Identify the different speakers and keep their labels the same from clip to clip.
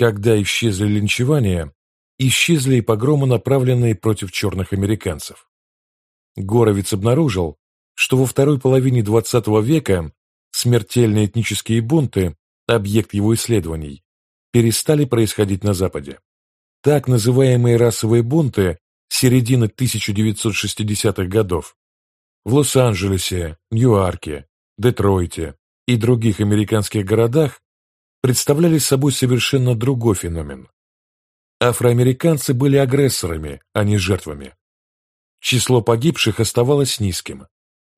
Speaker 1: Когда исчезли линчевания, исчезли и погромы, направленные против черных американцев. Горовиц обнаружил, что во второй половине XX века смертельные этнические бунты, объект его исследований, перестали происходить на Западе. Так называемые расовые бунты середины 1960-х годов в Лос-Анджелесе, Ньюарке, Детройте и других американских городах представляли собой совершенно другой феномен. Афроамериканцы были агрессорами, а не жертвами. Число погибших оставалось низким.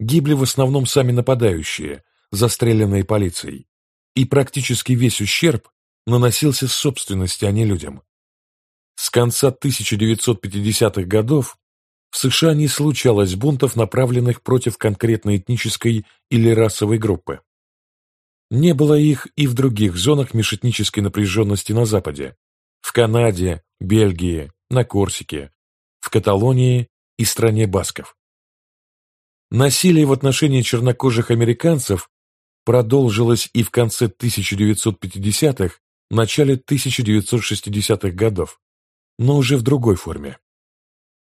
Speaker 1: Гибли в основном сами нападающие, застреленные полицией. И практически весь ущерб наносился собственности, а не людям. С конца 1950-х годов в США не случалось бунтов, направленных против конкретной этнической или расовой группы. Не было их и в других зонах межэтнической напряженности на Западе, в Канаде, Бельгии, на Корсике, в Каталонии и стране басков. Насилие в отношении чернокожих американцев продолжилось и в конце 1950-х, начале 1960-х годов, но уже в другой форме.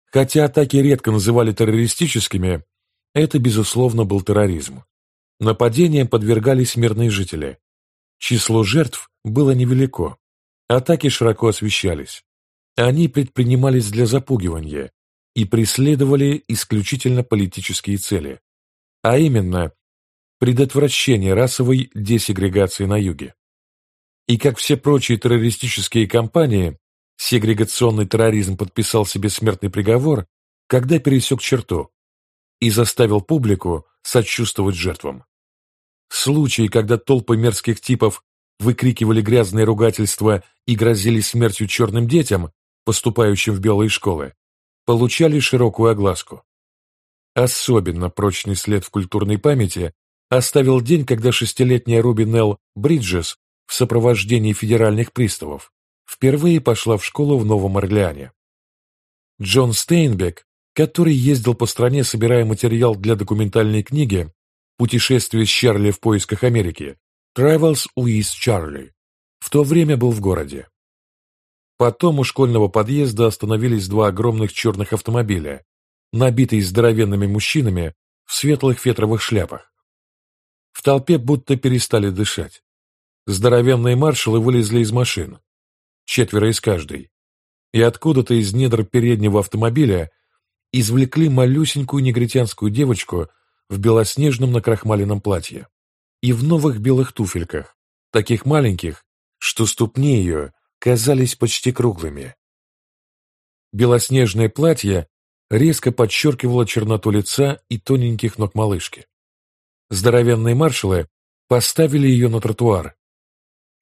Speaker 1: Хотя атаки редко называли террористическими, это, безусловно, был терроризм. Нападениям подвергались мирные жители. Число жертв было невелико. Атаки широко освещались. Они предпринимались для запугивания и преследовали исключительно политические цели, а именно предотвращение расовой десегрегации на юге. И как все прочие террористические кампании, Сегрегационный терроризм подписал себе смертный приговор, когда пересек черту и заставил публику сочувствовать жертвам. Случаи, когда толпы мерзких типов выкрикивали грязные ругательства и грозили смертью черным детям, поступающим в белые школы, получали широкую огласку. Особенно прочный след в культурной памяти оставил день, когда шестилетняя Руби Нелл Бриджес в сопровождении федеральных приставов впервые пошла в школу в Новом Орлеане. Джон Стейнбек, который ездил по стране, собирая материал для документальной книги «Путешествие с Чарли в поисках Америки» Travels with Charlie, в то время был в городе. Потом у школьного подъезда остановились два огромных черных автомобиля, набитые здоровенными мужчинами в светлых фетровых шляпах. В толпе будто перестали дышать. Здоровенные маршалы вылезли из машин, четверо из каждой, и откуда-то из недр переднего автомобиля извлекли малюсенькую негритянскую девочку в белоснежном накрахмаленном платье и в новых белых туфельках, таких маленьких, что ступни ее казались почти круглыми. Белоснежное платье резко подчеркивало черноту лица и тоненьких ног малышки. Здоровенные маршалы поставили ее на тротуар,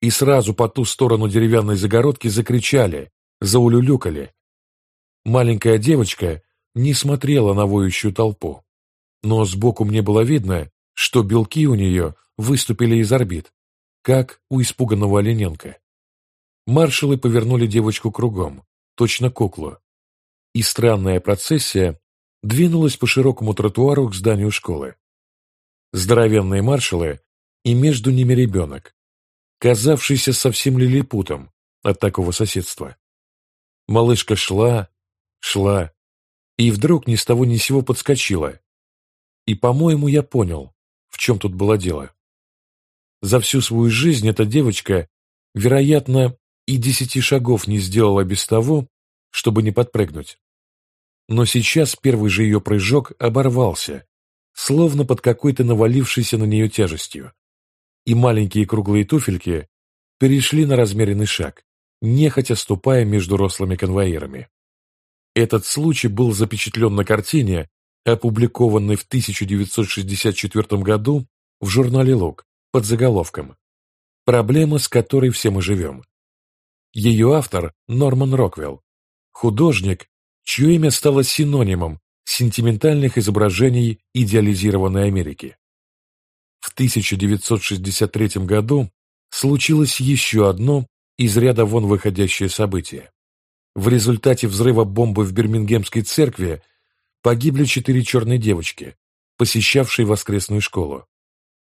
Speaker 1: и сразу по ту сторону деревянной загородки закричали, заулюлюкали. Маленькая девочка не смотрела на воющую толпу, но сбоку мне было видно, что белки у нее выступили из орбит, как у испуганного олененка. Маршалы повернули девочку кругом, точно куклу, и странная процессия двинулась по широкому тротуару к зданию школы. Здоровенные маршалы и между ними ребенок, казавшийся совсем лилипутом от такого соседства. Малышка шла, шла, и вдруг ни с того ни сего подскочила. И, по-моему, я понял, в чем тут было дело. За всю свою жизнь эта девочка, вероятно, и десяти шагов не сделала без того, чтобы не подпрыгнуть. Но сейчас первый же ее прыжок оборвался, словно под какой-то навалившейся на нее тяжестью и маленькие круглые туфельки перешли на размеренный шаг, нехотя ступая между рослыми конвоирами. Этот случай был запечатлен на картине, опубликованной в 1964 году в журнале «Лук» под заголовком «Проблема, с которой все мы живем». Ее автор Норман Роквелл, художник, чье имя стало синонимом сентиментальных изображений идеализированной Америки. В 1963 году случилось еще одно из ряда вон выходящее событие. В результате взрыва бомбы в Бирмингемской церкви погибли четыре черные девочки, посещавшие воскресную школу.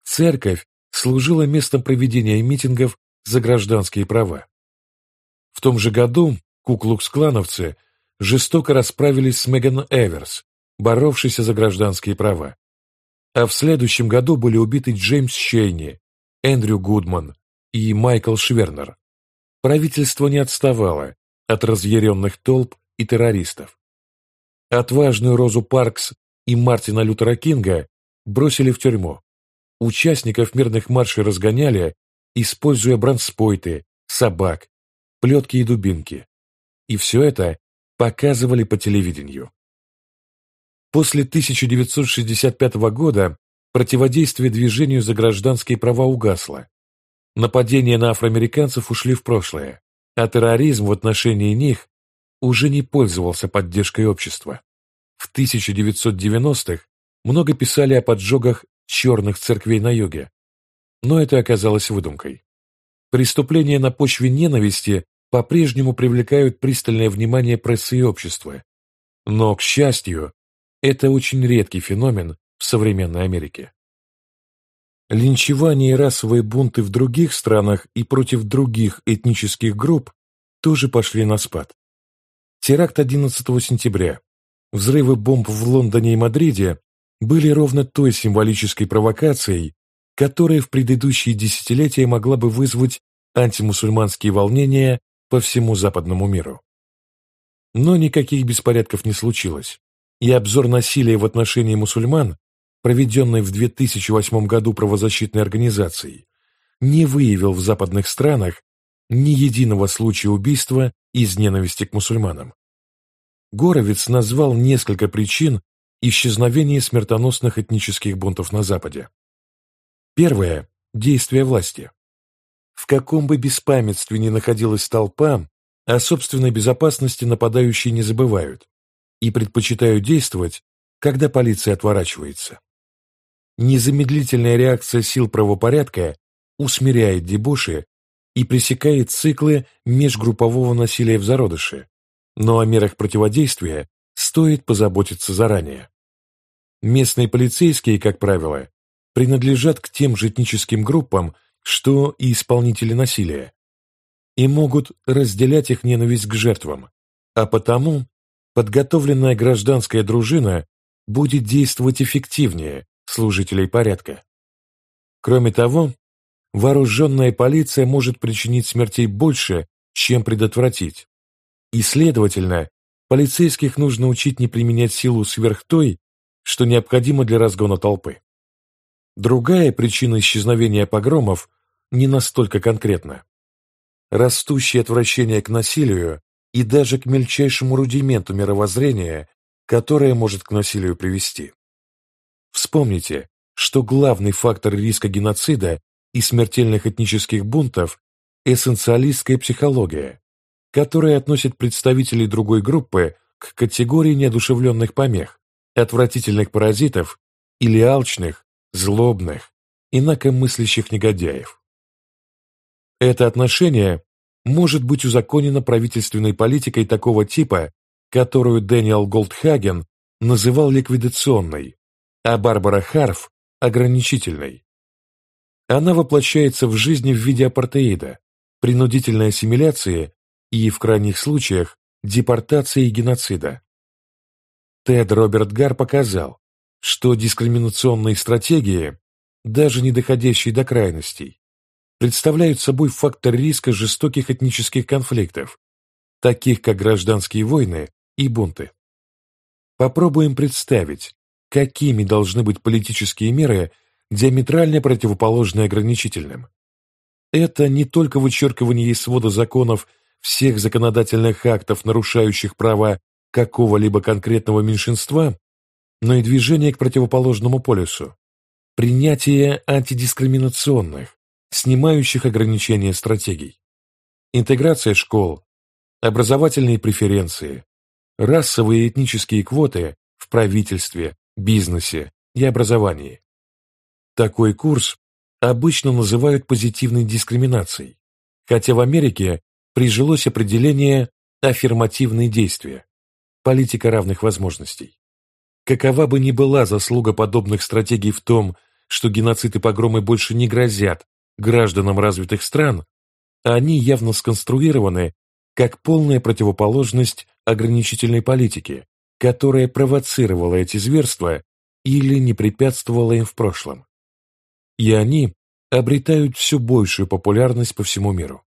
Speaker 1: Церковь служила местом проведения митингов за гражданские права. В том же году куклукс-клановцы жестоко расправились с Меган Эверс, боровшейся за гражданские права. А в следующем году были убиты Джеймс Чейни, Эндрю Гудман и Майкл Швернер. Правительство не отставало от разъяренных толп и террористов. Отважную Розу Паркс и Мартина Лютера Кинга бросили в тюрьму. Участников мирных маршей разгоняли, используя бронспойты, собак, плетки и дубинки. И все это показывали по телевидению. После 1965 года противодействие движению за гражданские права угасло. Нападения на афроамериканцев ушли в прошлое, а терроризм в отношении них уже не пользовался поддержкой общества. В 1990-х много писали о поджогах черных церквей на юге, но это оказалось выдумкой. Преступления на почве ненависти по-прежнему привлекают пристальное внимание прессы и общества, но, к счастью, это очень редкий феномен в современной Америке. Линчевание и расовые бунты в других странах и против других этнических групп тоже пошли на спад. Теракт 11 сентября, взрывы бомб в Лондоне и Мадриде были ровно той символической провокацией, которая в предыдущие десятилетия могла бы вызвать антимусульманские волнения по всему западному миру. Но никаких беспорядков не случилось, и обзор насилия в отношении мусульман, проведенный в 2008 году правозащитной организацией, не выявил в западных странах ни единого случая убийства из ненависти к мусульманам. Горовец назвал несколько причин исчезновения смертоносных этнических бунтов на Западе. Первое – действие власти. В каком бы беспамятстве ни находилась толпа, о собственной безопасности нападающие не забывают и предпочитают действовать, когда полиция отворачивается. Незамедлительная реакция сил правопорядка усмиряет дебоши и пресекает циклы межгруппового насилия в зародыше, но о мерах противодействия стоит позаботиться заранее. Местные полицейские, как правило, принадлежат к тем же этническим группам, что и исполнители насилия, и могут разделять их ненависть к жертвам, а потому подготовленная гражданская дружина будет действовать эффективнее служителей порядка. Кроме того, вооруженная полиция может причинить смертей больше, чем предотвратить. И, следовательно, полицейских нужно учить не применять силу сверх той, что необходимо для разгона толпы. Другая причина исчезновения погромов не настолько конкретна. Растущее отвращение к насилию и даже к мельчайшему рудименту мировоззрения, которое может к насилию привести. Вспомните, что главный фактор риска геноцида и смертельных этнических бунтов – эссенциалистская психология, которая относит представителей другой группы к категории неодушевленных помех, отвратительных паразитов или алчных, злобных, инакомыслящих негодяев. Это отношение может быть узаконено правительственной политикой такого типа, которую Дэниел Голдхаген называл ликвидационной, а Барбара Харф – ограничительной. Она воплощается в жизни в виде апартеида, принудительной ассимиляции и, в крайних случаях, депортации и геноцида. Тед Роберт Гар показал, что дискриминационные стратегии, даже не доходящие до крайностей, представляют собой фактор риска жестоких этнических конфликтов, таких как гражданские войны и бунты. Попробуем представить, какими должны быть политические меры, диаметрально противоположные ограничительным. Это не только вычеркивание из свода законов всех законодательных актов, нарушающих права какого-либо конкретного меньшинства, но и движение к противоположному полюсу, принятие антидискриминационных, снимающих ограничения стратегий, интеграция школ, образовательные преференции, расовые и этнические квоты в правительстве, бизнесе и образовании. Такой курс обычно называют позитивной дискриминацией, хотя в Америке прижилось определение «аффирмативные действия» – политика равных возможностей. Какова бы ни была заслуга подобных стратегий в том, что геноцид и погромы больше не грозят гражданам развитых стран, они явно сконструированы как полная противоположность ограничительной политики, которая провоцировала эти зверства или не препятствовала им в прошлом. И они обретают все большую популярность по всему миру.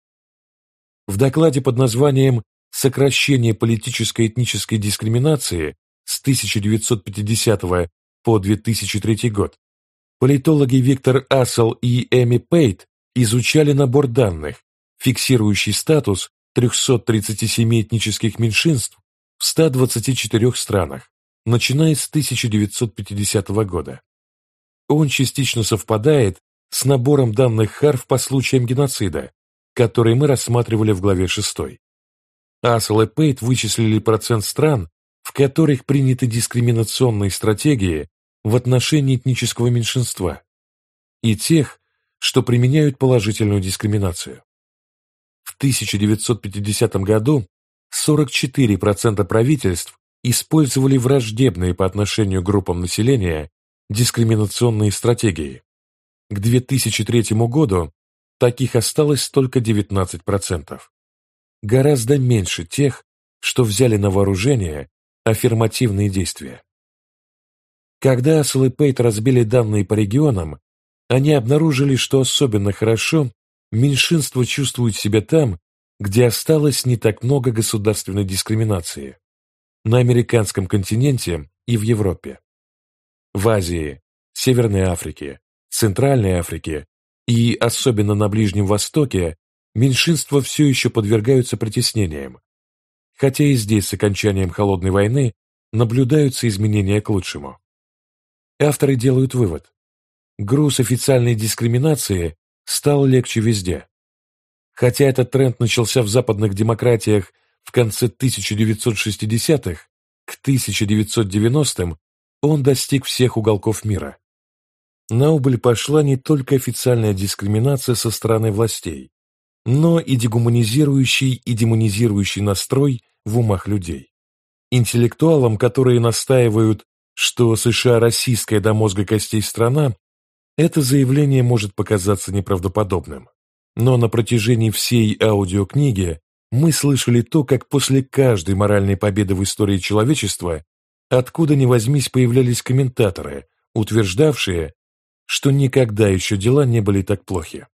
Speaker 1: В докладе под названием «Сокращение политической этнической дискриминации» с 1950 по 2003 год политологи Виктор Ассел и Эми Пейт изучали набор данных, фиксирующий статус 337 этнических меньшинств в 124 странах, начиная с 1950 года. Он частично совпадает с набором данных ХАРФ по случаям геноцида, который мы рассматривали в главе 6. Ассел и Пейт вычислили процент стран, в которых приняты дискриминационные стратегии в отношении этнического меньшинства, и тех, что применяют положительную дискриминацию. В 1950 году 44% правительств использовали враждебные по отношению к группам населения дискриминационные стратегии. К 2003 году таких осталось только 19%. Гораздо меньше тех, что взяли на вооружение аффирмативные действия. Когда Асл и Пейт разбили данные по регионам, они обнаружили, что особенно хорошо меньшинство чувствует себя там, где осталось не так много государственной дискриминации – на американском континенте и в Европе. В Азии, Северной Африке, Центральной Африке и особенно на Ближнем Востоке меньшинства все еще подвергаются притеснениям, хотя и здесь с окончанием Холодной войны наблюдаются изменения к лучшему. Авторы делают вывод. Груз официальной дискриминации стал легче везде. Хотя этот тренд начался в западных демократиях в конце 1960-х, к 1990-м он достиг всех уголков мира. На убыль пошла не только официальная дискриминация со стороны властей, но и дегуманизирующий и демонизирующий настрой в умах людей. Интеллектуалам, которые настаивают, что США российская до мозга костей страна, это заявление может показаться неправдоподобным. Но на протяжении всей аудиокниги мы слышали то, как после каждой моральной победы в истории человечества откуда ни возьмись появлялись комментаторы, утверждавшие, что никогда еще дела не были так плохи.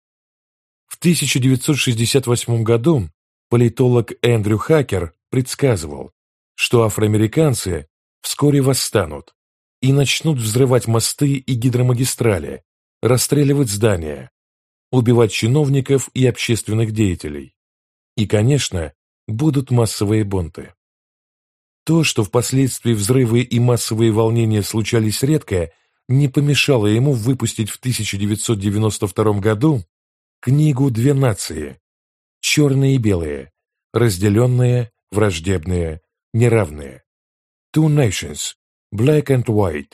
Speaker 1: В 1968 году политолог Эндрю Хакер предсказывал, что афроамериканцы вскоре восстанут и начнут взрывать мосты и гидромагистрали, расстреливать здания, убивать чиновников и общественных деятелей. И, конечно, будут массовые бунты. То, что впоследствии взрывы и массовые волнения случались редко, не помешало ему выпустить в 1992 году книгу «Две нации» – черные и белые, разделенные, враждебные, неравные. Two nations, black and white,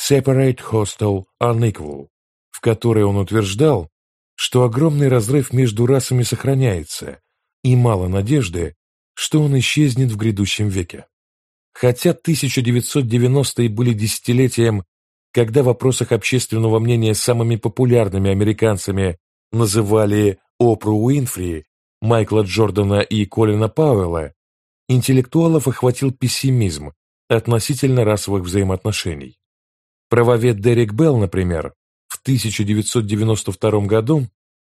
Speaker 1: separate, hostile, unequal, в которой он утверждал, что огромный разрыв между расами сохраняется, и мало надежды, что он исчезнет в грядущем веке. Хотя 1990-е были десятилетием, когда в вопросах общественного мнения самыми популярными американцами называли Опру Уинфри, Майкла Джордана и Колина Пауэлла, интеллектуалов охватил пессимизм относительно расовых взаимоотношений. Правовед Дерек Белл, например, в 1992 году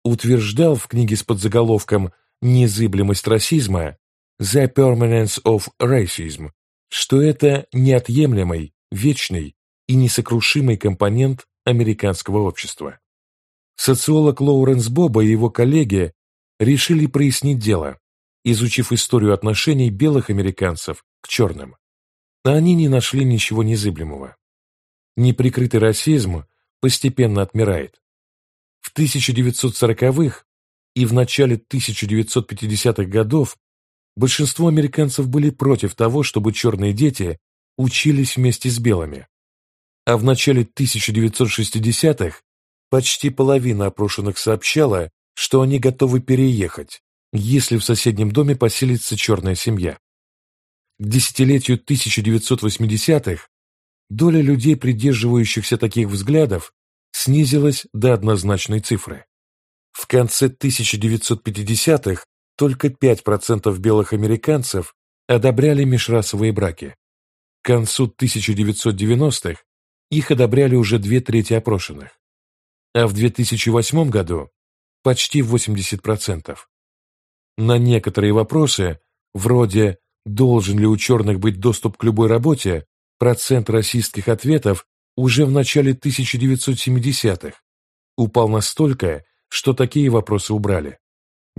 Speaker 1: утверждал в книге с подзаголовком «Незыблемость расизма» «The Permanence of Racism», что это неотъемлемый, вечный и несокрушимый компонент американского общества. Социолог Лоуренс Боба и его коллеги решили прояснить дело, изучив историю отношений белых американцев к черным. Но они не нашли ничего незыблемого. Неприкрытый расизм постепенно отмирает. В 1940-х и в начале 1950-х годов большинство американцев были против того, чтобы черные дети учились вместе с белыми. А в начале 1960-х почти половина опрошенных сообщала, что они готовы переехать, если в соседнем доме поселится черная семья. К десятилетию 1980-х доля людей, придерживающихся таких взглядов, снизилась до однозначной цифры. В конце 1950-х только 5% белых американцев одобряли межрасовые браки. К концу 1990-х их одобряли уже две трети опрошенных, а в 2008 году почти 80%. На некоторые вопросы, вроде «должен ли у черных быть доступ к любой работе», процент расистских ответов уже в начале 1970-х упал настолько, что такие вопросы убрали.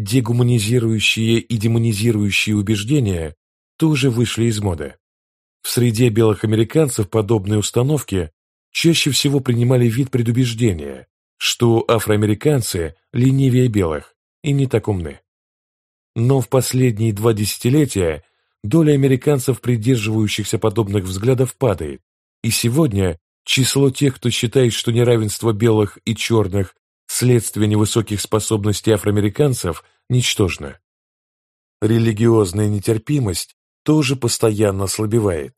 Speaker 1: Дегуманизирующие и демонизирующие убеждения тоже вышли из моды. В среде белых американцев подобные установки чаще всего принимали вид предубеждения, что афроамериканцы ленивее белых и не так умны. Но в последние два десятилетия доля американцев, придерживающихся подобных взглядов, падает, и сегодня число тех, кто считает, что неравенство белых и черных следствие невысоких способностей афроамериканцев, ничтожно. Религиозная нетерпимость тоже постоянно ослабевает.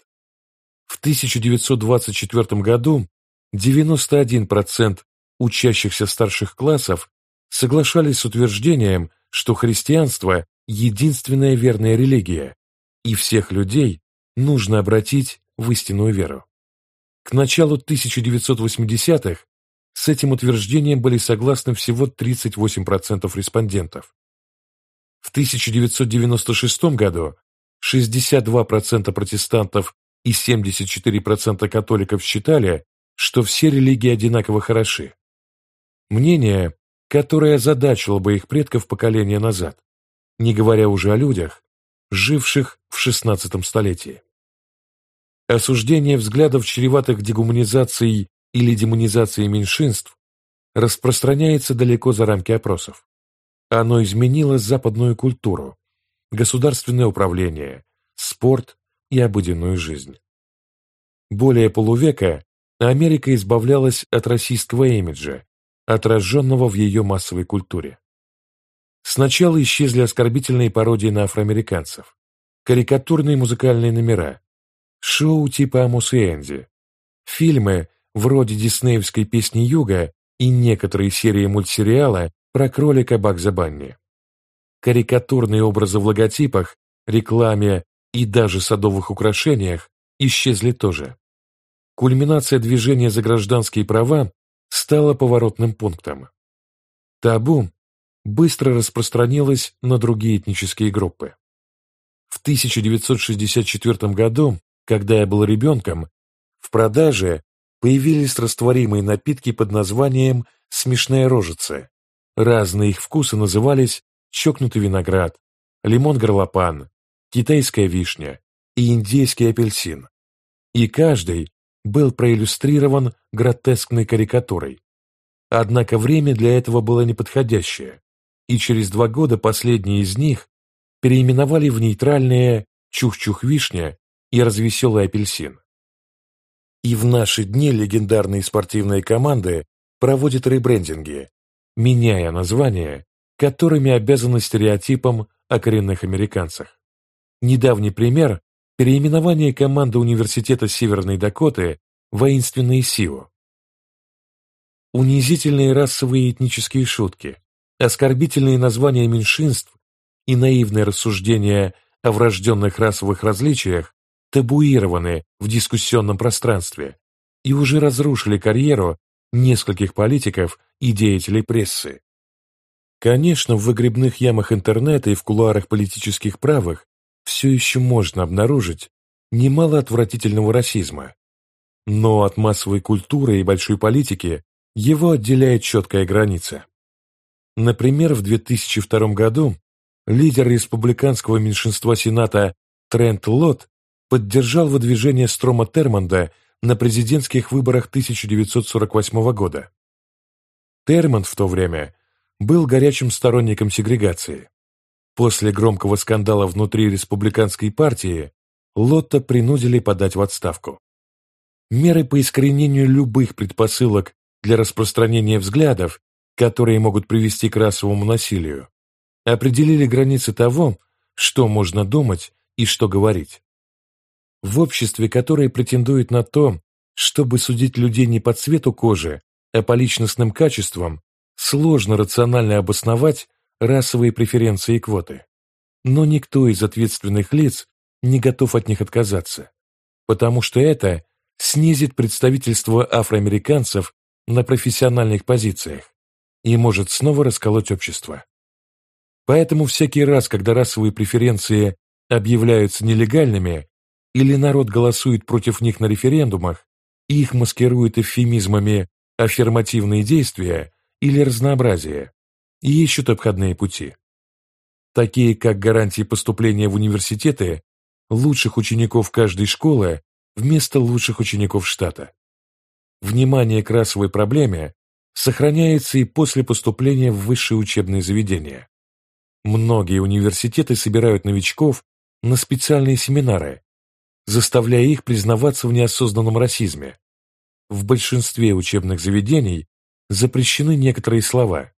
Speaker 1: В 1924 году 91% учащихся старших классов соглашались с утверждением, что христианство – единственная верная религия, и всех людей нужно обратить в истинную веру. К началу 1980-х с этим утверждением были согласны всего 38% респондентов. В 1996 году 62% протестантов и 74% католиков считали, что все религии одинаково хороши. Мнение, которое озадачило бы их предков поколения назад, не говоря уже о людях, живших в XVI столетии. Осуждение взглядов, чреватых дегуманизацией или демонизацией меньшинств, распространяется далеко за рамки опросов. Оно изменило западную культуру, государственное управление, спорт и обыденную жизнь. Более полувека Америка избавлялась от российского имиджа, отраженного в ее массовой культуре. Сначала исчезли оскорбительные пародии на афроамериканцев, карикатурные музыкальные номера, шоу типа «Амус и Энди», фильмы вроде диснеевской песни «Юга» и некоторые серии мультсериала про кролика Багза Банни. Карикатурные образы в логотипах, рекламе и даже садовых украшениях исчезли тоже. Кульминация движения за гражданские права стала поворотным пунктом. Табу быстро распространилось на другие этнические группы. В 1964 году, когда я был ребенком, в продаже появились растворимые напитки под названием «смешная рожица». Разные их вкусы назывались чокнутый виноград, лимон-горлопан, китайская вишня и индейский апельсин. И каждый был проиллюстрирован гротескной карикатурой. Однако время для этого было неподходящее, и через два года последние из них переименовали в нейтральные «Чух-чух-вишня» и «Развеселый апельсин». И в наши дни легендарные спортивные команды проводят ребрендинги, меняя названия, которыми обязаны стереотипам о коренных американцах. Недавний пример – переименование команды Университета Северной Дакоты «Воинственные Сио». Унизительные расовые и этнические шутки, оскорбительные названия меньшинств и наивные рассуждения о врожденных расовых различиях табуированы в дискуссионном пространстве и уже разрушили карьеру нескольких политиков и деятелей прессы. Конечно, в выгребных ямах интернета и в кулуарах политических правых все еще можно обнаружить немало отвратительного расизма. Но от массовой культуры и большой политики его отделяет четкая граница. Например, в 2002 году лидер республиканского меньшинства Сената Трент Лотт поддержал выдвижение Строма Термонда на президентских выборах 1948 года. Термонд в то время был горячим сторонником сегрегации. После громкого скандала внутри республиканской партии Лотта принудили подать в отставку. Меры по искоренению любых предпосылок для распространения взглядов, которые могут привести к расовому насилию, определили границы того, что можно думать и что говорить. В обществе, которое претендует на то, чтобы судить людей не по цвету кожи, а по личностным качествам, сложно рационально обосновать расовые преференции и квоты. но никто из ответственных лиц не готов от них отказаться, потому что это снизит представительство афроамериканцев на профессиональных позициях и может снова расколоть общество. Поэтому всякий раз, когда расовые преференции объявляются нелегальными или народ голосует против них на референдумах их маскируют эвфемизмами аффирмативные действия или разнообразие, и ищут обходные пути. Такие как гарантии поступления в университеты лучших учеников каждой школы вместо лучших учеников штата. Внимание к расовой проблеме сохраняется и после поступления в высшее учебное заведение. Многие университеты собирают новичков на специальные семинары, заставляя их признаваться в неосознанном расизме. В большинстве учебных заведений запрещены некоторые слова.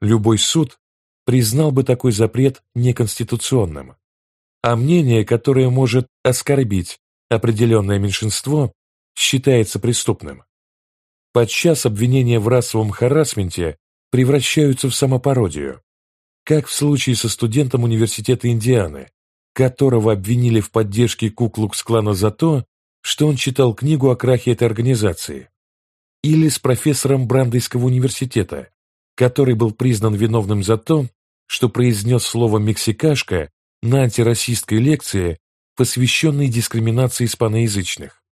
Speaker 1: Любой суд признал бы такой запрет неконституционным, а мнение, которое может оскорбить определенное меньшинство, считается преступным. Подчас обвинения в расовом харасменте превращаются в самопародию, как в случае со студентом университета Индианы, которого обвинили в поддержке Куклукс-клана за то, что он читал книгу о крахе этой организации, или с профессором Брандейского университета, который был признан виновным за то, что произнес слово «мексикашка» на антирасистской лекции, посвященной дискриминации испаноязычных.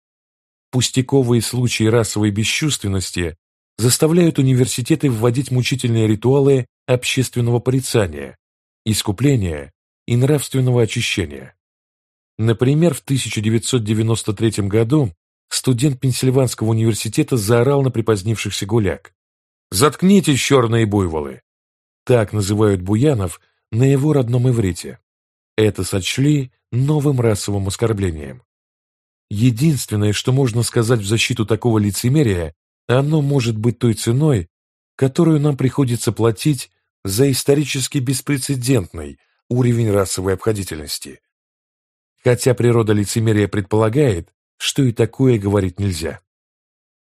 Speaker 1: Пустяковые случаи расовой бесчувственности заставляют университеты вводить мучительные ритуалы общественного порицания, искупления и нравственного очищения. Например, в 1993 году студент Пенсильванского университета заорал на припозднившихся гуляк. «Заткнитесь, черные буйволы!» Так называют буянов на его родном иврите. Это сочли новым расовым оскорблением. Единственное, что можно сказать в защиту такого лицемерия, оно может быть той ценой, которую нам приходится платить за исторически беспрецедентный уровень расовой обходительности. Хотя природа лицемерия предполагает, что и такое говорить нельзя.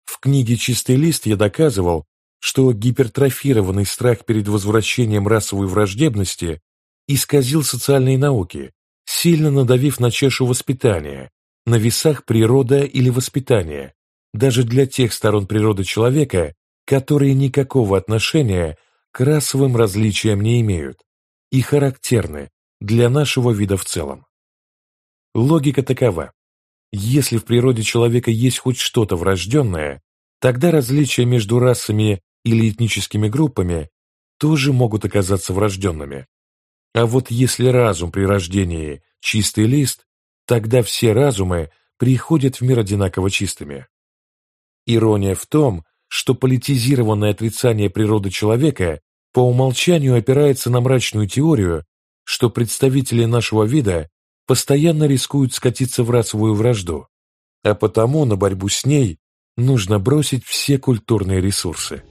Speaker 1: В книге «Чистый лист» я доказывал, что гипертрофированный страх перед возвращением расовой враждебности исказил социальные науки, сильно надавив на чашу воспитания, на весах природа или воспитание, даже для тех сторон природы человека, которые никакого отношения к расовым различиям не имеют и характерны для нашего вида в целом. Логика такова. Если в природе человека есть хоть что-то врожденное, тогда различия между расами или этническими группами тоже могут оказаться врожденными. А вот если разум при рождении – чистый лист, тогда все разумы приходят в мир одинаково чистыми. Ирония в том, что политизированное отрицание природы человека по умолчанию опирается на мрачную теорию, что представители нашего вида постоянно рискуют скатиться в расовую вражду, а потому на борьбу с ней нужно бросить все культурные ресурсы.